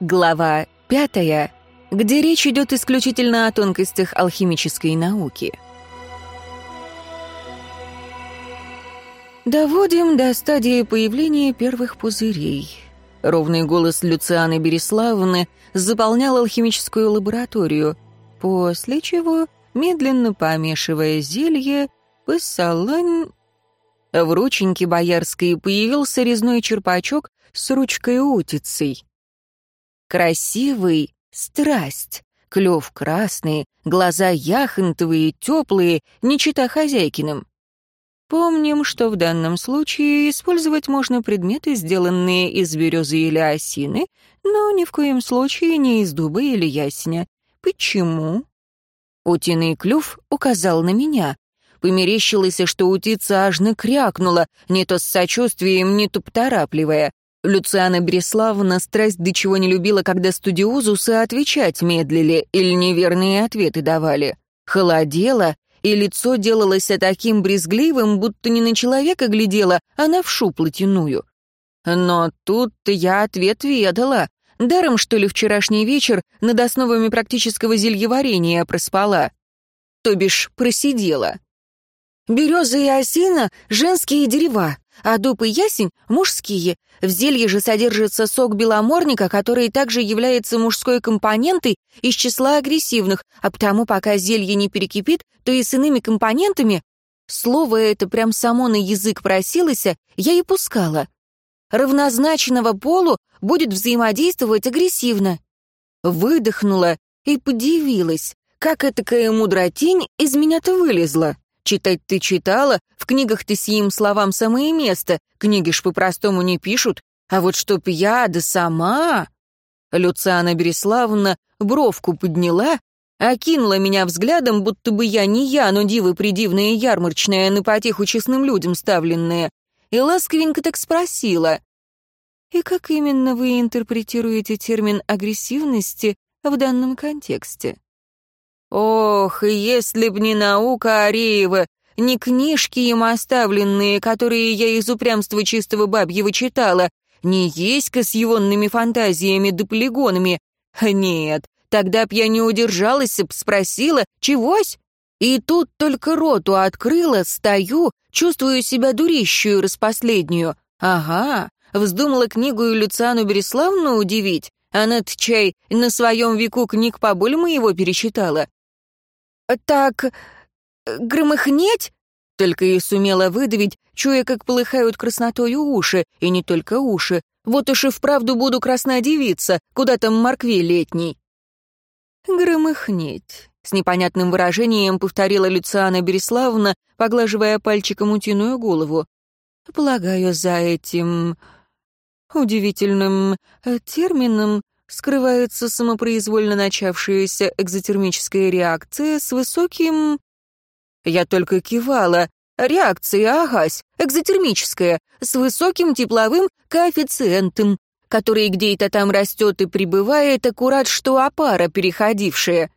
Глава пятая, где речь идет исключительно о тонкостях алхимической науки. Доводим до стадии появления первых пузырей. Ровный голос Люцианы Береславны заполнял алхимическую лабораторию, после чего, медленно помешивая зелье, посалань... В рученьке боярской появился резной черпачок с ручкой-утицей. Красивый — страсть, клев красный, глаза яхонтовые, теплые, не чита хозяйкиным. Помним, что в данном случае использовать можно предметы, сделанные из березы или осины, но ни в коем случае не из дуба или ясеня. Почему? Утиный клюв указал на меня. Померещилось, что утица аж накрякнула, не то с сочувствием, не то поторапливая. Люциана Бреславна страсть до чего не любила, когда студиозусы отвечать медлили или неверные ответы давали. Холодела, и лицо делалось таким брезгливым, будто не на человека глядела, а на вшу плотяную. Но тут я ответ ведала. Даром, что ли, вчерашний вечер над основами практического зельеварения проспала. То бишь, просидела. Береза и осина — женские дерева, а дуб и ясень — мужские. В зелье же содержится сок беломорника, который также является мужской компонентой из числа агрессивных, а потому пока зелье не перекипит, то и с иными компонентами... Слово это прям само на язык просилось, я и пускала. Равнозначного полу будет взаимодействовать агрессивно. Выдохнула и подивилась, как этакая мудротень из меня-то вылезла. Читать ты читала, в книгах ты сим словам самое место, книги ж по-простому не пишут, а вот чтоб я да сама... Люциана Береславовна бровку подняла, окинула меня взглядом, будто бы я не я, но дивы придивная ярмарочная, на потеху честным людям ставленная, и ласковенько так спросила. «И как именно вы интерпретируете термин агрессивности в данном контексте?» Ох, если б не наука Ареева, не книжки им оставленные, которые я из упрямства чистого бабьего читала, не еська с егонными фантазиями да полигонами. Нет, тогда б я не удержалась б, спросила, чегось? И тут только роту открыла, стою, чувствую себя дурищую распоследнюю. Ага, вздумала книгу и Люциану Береславну удивить. Она-то, чай, на своем веку книг поболь моего перечитала. «Так... Э, громыхнеть?» Только и сумела выдавить, чуя, как полыхают краснотою уши, и не только уши. Вот уж и вправду буду красна девица, куда там моркве летней. «Громыхнеть», — с непонятным выражением повторила Люциана Береславовна, поглаживая пальчиком утиную голову. «Полагаю, за этим удивительным э, термином скрывается самопроизвольно начавшаяся экзотермическая реакция с высоким... Я только кивала. Реакция, агась, экзотермическая, с высоким тепловым коэффициентом, который где-то там растет и прибывает, аккурат что опара переходившая.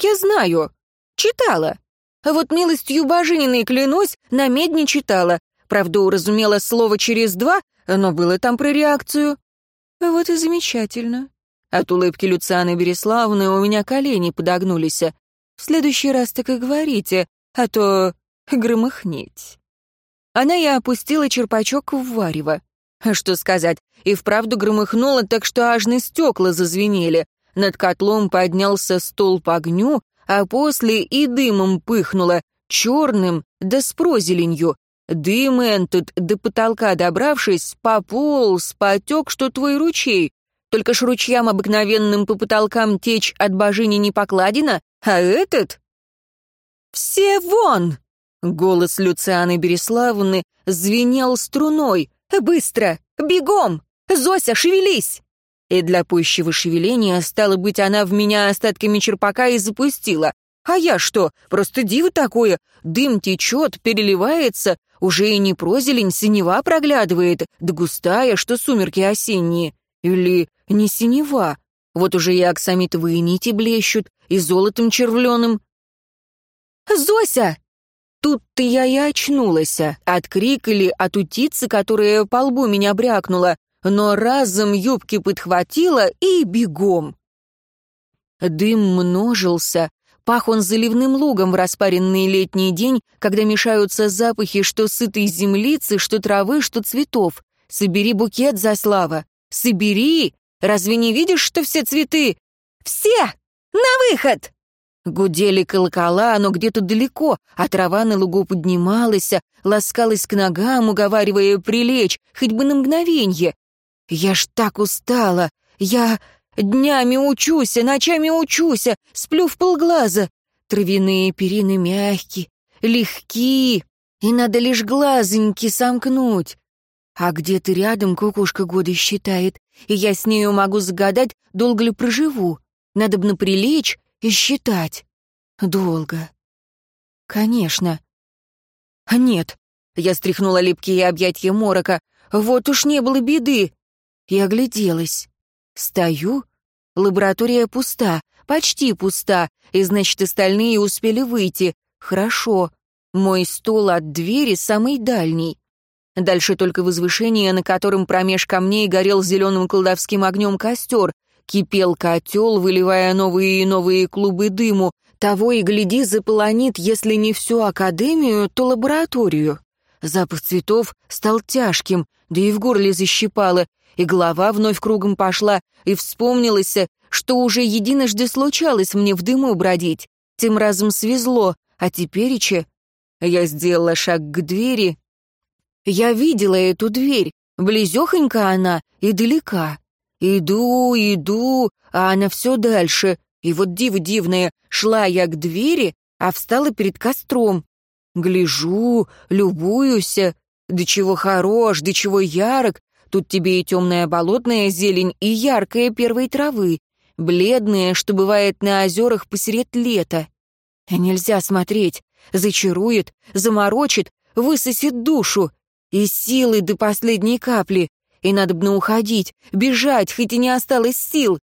Я знаю. Читала. А вот милостью божининой, клянусь, на медь не читала. Правда, уразумела слово через два, но было там про реакцию. «Вот и замечательно». От улыбки Люцианы Береславны у меня колени подогнулись. «В следующий раз так и говорите, а то громыхнеть». Она и опустила черпачок в варево. А что сказать, и вправду громыхнуло так, что аж на стекла зазвенели. Над котлом поднялся столб огню, а после и дымом пыхнуло, черным, да с прозеленью. Дым этот, до потолка добравшись, пополз, потек, что твой ручей. Только ж ручьям обыкновенным по потолкам течь от божини не покладено, а этот... «Все вон!» Голос Люцианы Береславны звенел струной. «Быстро! Бегом! Зося, шевелись!» И для пущего шевеления, стало быть, она в меня остатками черпака и запустила. А я что, просто диво такое, дым течет, переливается, уже и не прозелень, синева проглядывает, да густая, что сумерки осенние. Или не синева, вот уже и оксамитовые нити блещут, и золотом червленым. «Зося!» Тут-то я и очнулась, от крика или от утицы, которая по лбу меня брякнула. но разом юбки подхватила и бегом. Дым множился, пах он заливным лугом в распаренный летний день, когда мешаются запахи что сытой землицы, что травы, что цветов. Собери букет, Заслава, собери! Разве не видишь, что все цветы? Все! На выход! Гудели колокола, но где-то далеко, а трава на лугу поднималась, ласкалась к ногам, уговаривая прилечь, хоть бы на мгновенье. Я ж так устала. Я днями учусь, ночами учусь, сплю в полглаза. Травяные перины мягкие, легки, и надо лишь глазоньки сомкнуть. А где-то рядом кукушка годы считает, и я с нею могу загадать, долго ли проживу. Надо бы прилечь и считать. Долго. Конечно. Нет. Я стряхнула липкие объятия морока. Вот уж не было беды и огляделась. Стою, лаборатория пуста, почти пуста, и значит, остальные успели выйти. Хорошо. Мой стол от двери самый дальний. Дальше только возвышение, на котором промеж камней горел зеленым колдовским огнем костер. Кипел котел, выливая новые и новые клубы дыму. Того и гляди, заполонит, если не всю академию, то лабораторию. Запах цветов стал тяжким, да и в горле защипало, и голова вновь кругом пошла, и вспомнилось, что уже единожды случалось мне в дыму бродить. Тем разом свезло, а тепереча... Я сделала шаг к двери. Я видела эту дверь, близехонько она и далека. Иду, иду, а она все дальше. И вот диво дивное, шла я к двери, а встала перед костром. Гляжу, любуюсь, да чего хорош, да чего ярок, Тут тебе и темная болотная зелень, и яркая первой травы, бледная, что бывает на озерах посеред лета. Нельзя смотреть, зачарует, заморочит, высосет душу. И силы до последней капли. И надо бы уходить, бежать, хоть и не осталось сил.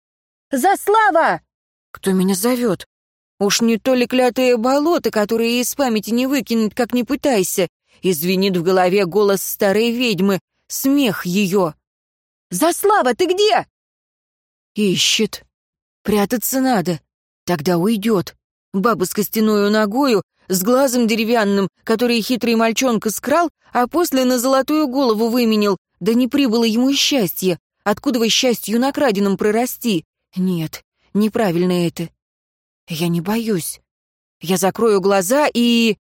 «За слава!» Кто меня зовет? Уж не то ли клятое болото, которое из памяти не выкинуть, как не пытайся. Извинит в голове голос старой ведьмы, смех ее. «Заслава, ты где?» Ищет. Прятаться надо. Тогда уйдет. Баба с костяную ногою, с глазом деревянным, который хитрый мальчонка скрал, а после на золотую голову выменил. Да не прибыло ему счастье. Откуда вы счастью на краденом прорасти? Нет, неправильно это. Я не боюсь. Я закрою глаза и...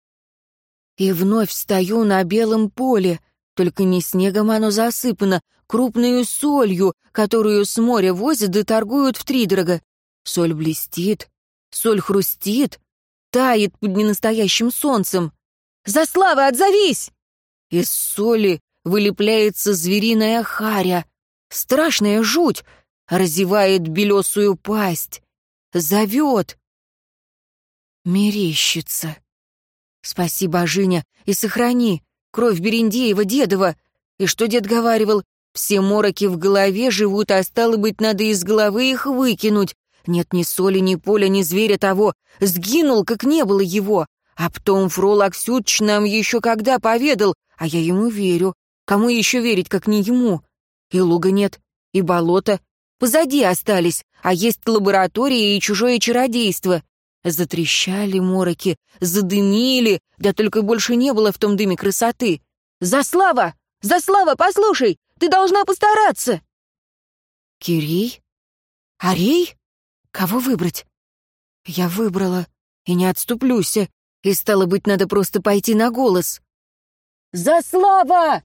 И вновь стою на белом поле, только не снегом оно засыпано, крупную солью, которую с моря возят да торгуют втридорога. Соль блестит, соль хрустит, тает под ненастоящим солнцем. «Заслава, отзовись!» Из соли вылепляется звериная харя. Страшная жуть, разевает белесую пасть. Зовет. Мерещится. Спаси, божиня, и сохрани. Кровь Берендеева, дедова. И что дед говаривал? Все мороки в голове живут, а стало быть, надо из головы их выкинуть. Нет ни соли, ни поля, ни зверя того. Сгинул, как не было его. А потом Фрол Аксютч нам еще когда поведал, а я ему верю. Кому еще верить, как не ему? И луга нет, и болото. Позади остались, а есть лаборатория и чужое чародейство. Затрещали мороки, задымили, да только больше не было в том дыме красоты. «Заслава! Заслава, послушай! Ты должна постараться!» «Кирей? Арей? Кого выбрать?» «Я выбрала, и не отступлюсь, и, стало быть, надо просто пойти на голос». «Заслава!»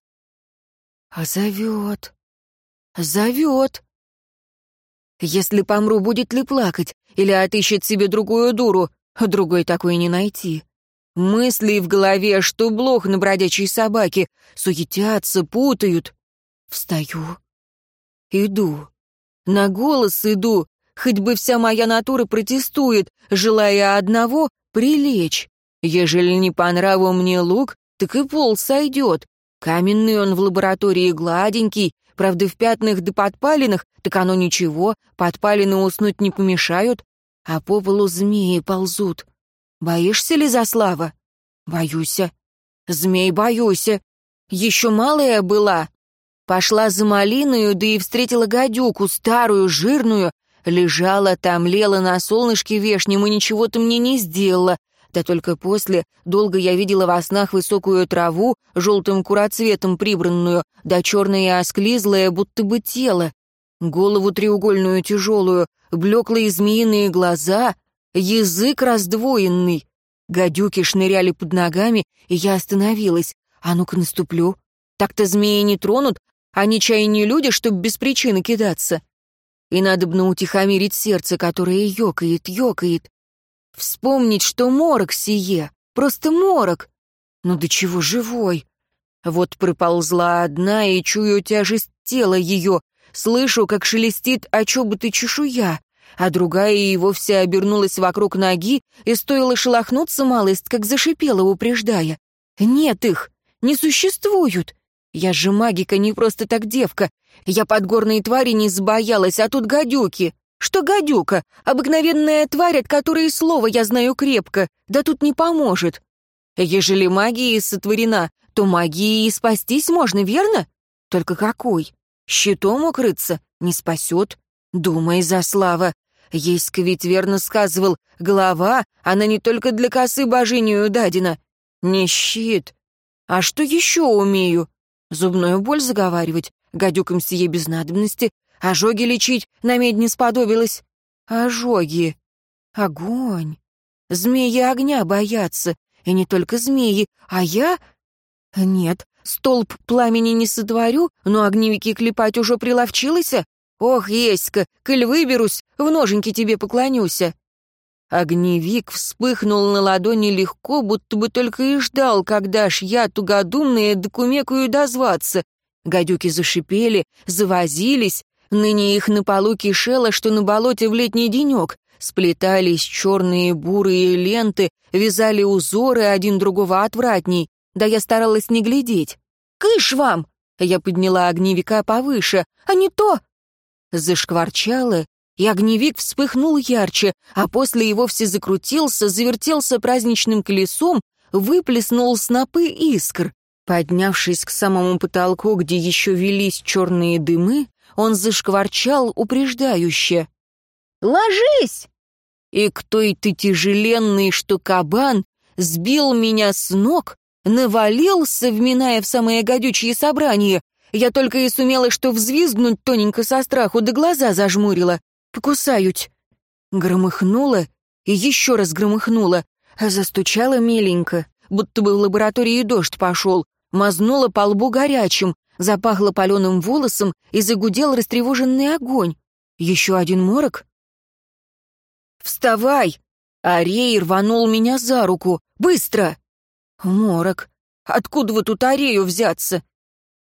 «А зовет, зовет!» Если помру, будет ли плакать? Или отыщет себе другую дуру? Другой такой не найти. Мысли в голове, что блох на бродячей собаке. Суетятся, путают. Встаю. Иду. На голос иду. Хоть бы вся моя натура протестует, желая одного — прилечь. Ежели не по нраву мне лук, так и пол сойдет. Каменный он в лаборатории гладенький, Правда, в пятнах да подпалинах, так оно ничего, подпалины уснуть не помешают, а по полу змеи ползут. Боишься ли, Заслава? Боюся. Змей боюся. Еще малая была. Пошла за малиною, да и встретила гадюку, старую, жирную. Лежала там, лела на солнышке вешнем и ничего-то мне не сделала. Да только после долго я видела во снах высокую траву, желтым куроцветом прибранную, да черное осклизлое, будто бы тело. Голову треугольную тяжелую, блеклые змеиные глаза, язык раздвоенный. Гадюки шныряли под ногами, и я остановилась. А ну-ка наступлю. Так-то змеи не тронут, они чай не люди, чтоб без причины кидаться. И надо бы утихомирить сердце, которое ёкает, ёкает. Вспомнить, что морок сие, просто морок. Ну до чего живой? Вот приползла одна и чую тяжесть тела ее, слышу, как шелестит о чоботы чешуя, а другая и вовсе обернулась вокруг ноги и стоило шелохнуться малость, как зашипела, упреждая. Нет их, не существуют. Я же магика, не просто так девка. Я подгорной твари не сбоялась, а тут гадюки. Что гадюка? Обыкновенная тварь, от которой слово я знаю крепко. Да тут не поможет. Ежели магия сотворена, то магией и спастись можно, верно? Только какой? Щитом укрыться не спасет. Думай, за слава. Еська ведь верно сказывал, голова, она не только для косы божинию дадена. Не щит. А что еще умею? Зубную боль заговаривать, гадюкам сие без надобности, ожоги лечить на медь не сподобилась. Ожоги. Огонь. Змеи огня боятся, и не только змеи, а я... Нет, столб пламени не сотворю, но огневики клепать уже приловчилась. Ох, Еська, коль выберусь, в ноженьки тебе поклонюся. Огневик вспыхнул на ладони легко, будто бы только и ждал, когда ж я, тугодумная, докумекую дозваться. Гадюки зашипели, завозились, ныне их на полу кишело, что на болоте в летний денек. Сплетались черные бурые ленты, вязали узоры один другого отвратней. Да я старалась не глядеть. «Кыш вам!» Я подняла огневика повыше. «А не то!» Зашкварчало, и огневик вспыхнул ярче, а после и вовсе закрутился, завертелся праздничным колесом, выплеснул снопы искр. Поднявшись к самому потолку, где еще велись черные дымы, он зашкварчал упреждающе. «Ложись!» И кто и ты тяжеленный, что кабан, сбил меня с ног, навалился, вминая в самое гадючее собрание. Я только и сумела что взвизгнуть тоненько со страху, да глаза зажмурила. Покусают. Громыхнула и еще раз громыхнула, а застучала меленько, будто бы в лаборатории дождь пошел, мазнула по лбу горячим, запахло паленым волосом и загудел растревоженный огонь. Еще один морок? «Вставай!» Арей рванул меня за руку. «Быстро!» «Морок! Откуда вы тут Арею взяться?»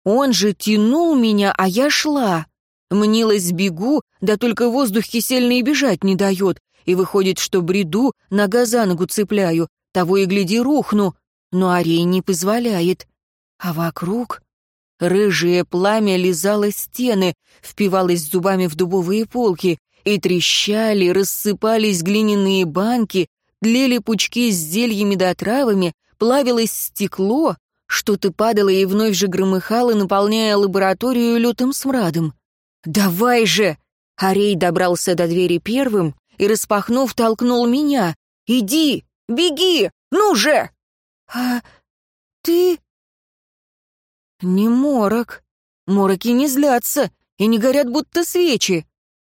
Он же тянул меня, а я шла. Мнилась бегу, да только воздух кисельный бежать не дает, и выходит, что бреду, нога за ногу цепляю, того и гляди рухну, но Арей не позволяет. А вокруг... Рыжее пламя лизало стены, впивалось зубами в дубовые полки, и трещали, рассыпались глиняные банки, тлели пучки с зельями да травами, плавилось стекло, что-то падало и вновь же громыхало, наполняя лабораторию лютым смрадом. «Давай же!» Арей добрался до двери первым и, распахнув, толкнул меня. «Иди! Беги! Ну же!» «А ты...» «Не морок. Мороки не злятся и не горят, будто свечи.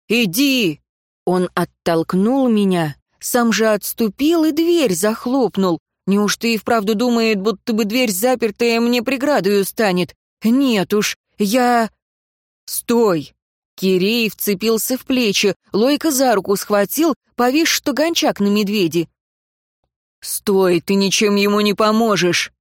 Иди!» Он оттолкнул меня, сам же отступил и дверь захлопнул. Неужто и вправду думает, будто бы дверь запертая мне преградою станет? Нет уж, я... Стой! Кирей вцепился в плечи, Лойка за руку схватил, повис, что гончак на медведе. «Стой, ты ничем ему не поможешь!»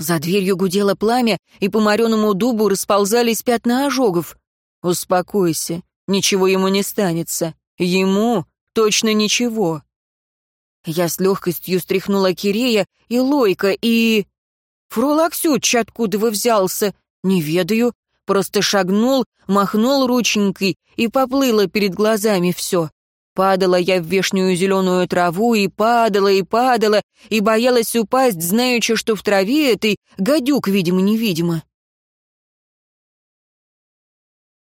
За дверью гудело пламя, и по мореному дубу расползались пятна ожогов. «Успокойся, ничего ему не станется. Ему точно ничего». Я с легкостью стряхнула Кирея и Лойка, и... Фролаксюч откуда взялся? Не ведаю. Просто шагнул, махнул рученькой, и поплыло перед глазами все. Падала я в вешнюю зеленую траву, и падала, и падала, и боялась упасть, знаючи, что в траве этой гадюк, видимо-невидимо.